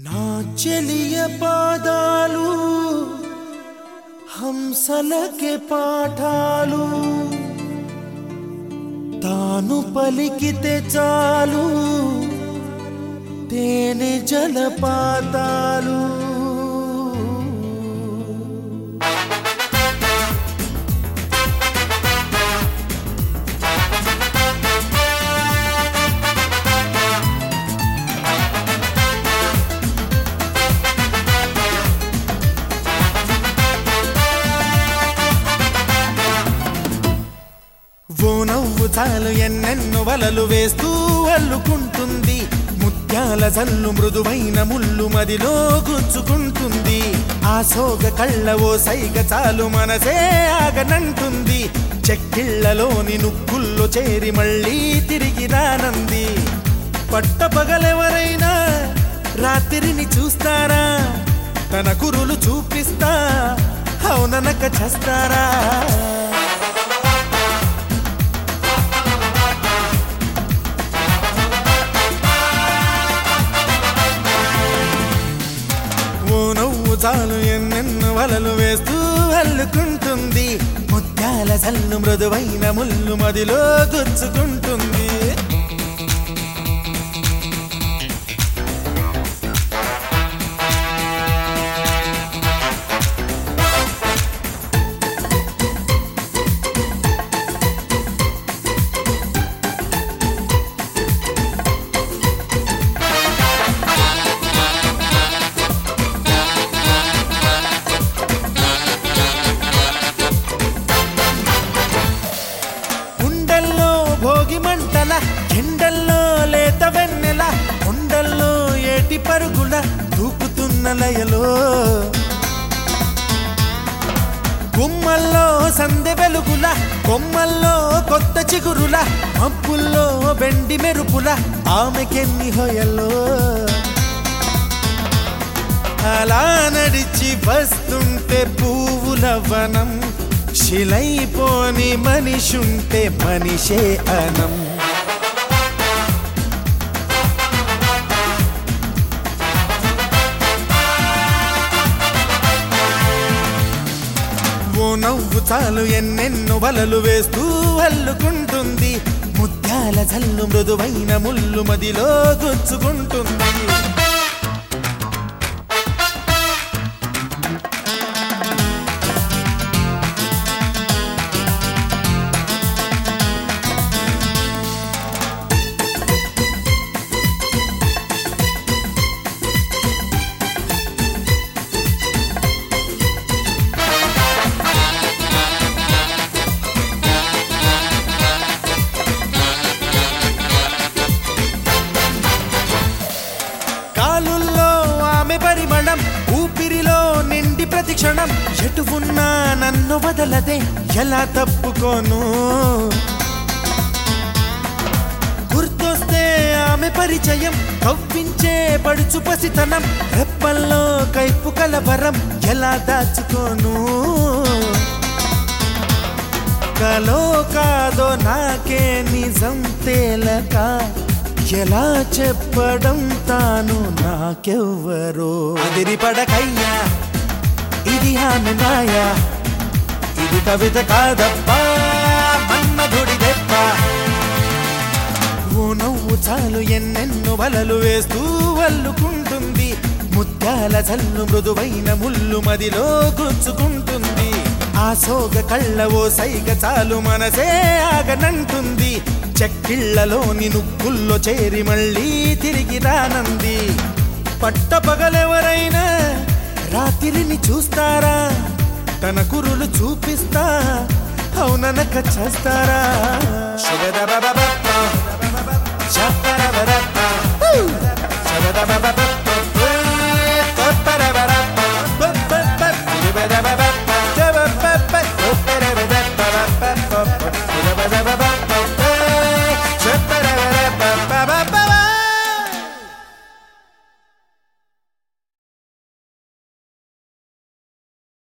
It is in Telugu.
నా చెలియ పాదాలు హంసలకి పాఠాలు. తాను పలికితే చాలు తేనె జలపాతాలు. ఓ నవ్వు చాలు ఎన్నెన్నో వలలు వేస్తూ అల్లుకుంటుంది. ముత్యాల జల్లు మృదువైన ముళ్ళు మదిలో గుచ్చుకుంటుంది. ఆ సోగ కళ్ళ ఓ సైగ చాలు మనసే ఆగనంటుంది. చెక్కిళ్ళలోని నుక్కుల్లో చేరి మళ్ళీ తిరిగి రానంది. పట్ట పగలెవరైనా రాత్రిని చూస్తారా? తన కురులు చూపిస్తా అవుననక చేస్తారా? చాలు ఎన్నెన్నో వలలు వేస్తూ అల్లుకుంటుంది. ముత్యాల సల్లు మృదువైన ముళ్ళు మదిలో గుచ్చుకుంటుంది. పరుగుల దూకుతున్న లయలో గుమ్మల్లో సందె వెలుగుల కొమ్మల్లో కొత్త చిగురుల మబ్బుల్లో వెండి మెరుపుల ఆమెకెన్ని హొయల్లో. అలా నడిచి వస్తుంటే పువ్వుల వనం శిలైపోని మనిషుంటే మనిషే అనం. నవ్వు చాలు ఎన్నెన్నో వలలు వేస్తూ అల్లుకుంటుంది. ముత్యాల జల్లు మృదువైన ముళ్ళు మదిలో గుచ్చుకుంటుంది. ప్రతిక్షణం ఉన్నా నన్ను వదలదే. ఎలా తప్పుకోను? గుర్తొస్తే ఆమె పరిచయం కవ్వించే పడుచు పసితనం రెప్పల్లో కైపు కలవరం ఎలా దాచుకోను? కలో కాదో నాకే నిజం తేలక ఎలా చెప్పడం తాను నాకెవ్వరో? అదిరిపడకయ్యా ఇది ఆమె మాయా ఇది కవిత కాదప్పా మన్మధుడి ఓ నవ్వు చాలు ఎన్నెన్నో వలలు వేస్తూ వల్లుకుంటుంది ముత్యాల చల్లు మృదువైన ముళ్ళు మదిలో గుచ్చుకుంటుంది ఆ సోగ కళ్ళ ఓ సైగ చాలు మనసే ఆగనంటుంది. చెక్కిళ్ళలోని నుక్కుల్లో చేరి మళ్ళీ తిరిగి రానంది. పట్ట రాత్రిని చూస్తారా? తన గురులు చూపిస్తా అవుననక చేస్తారా? చదబ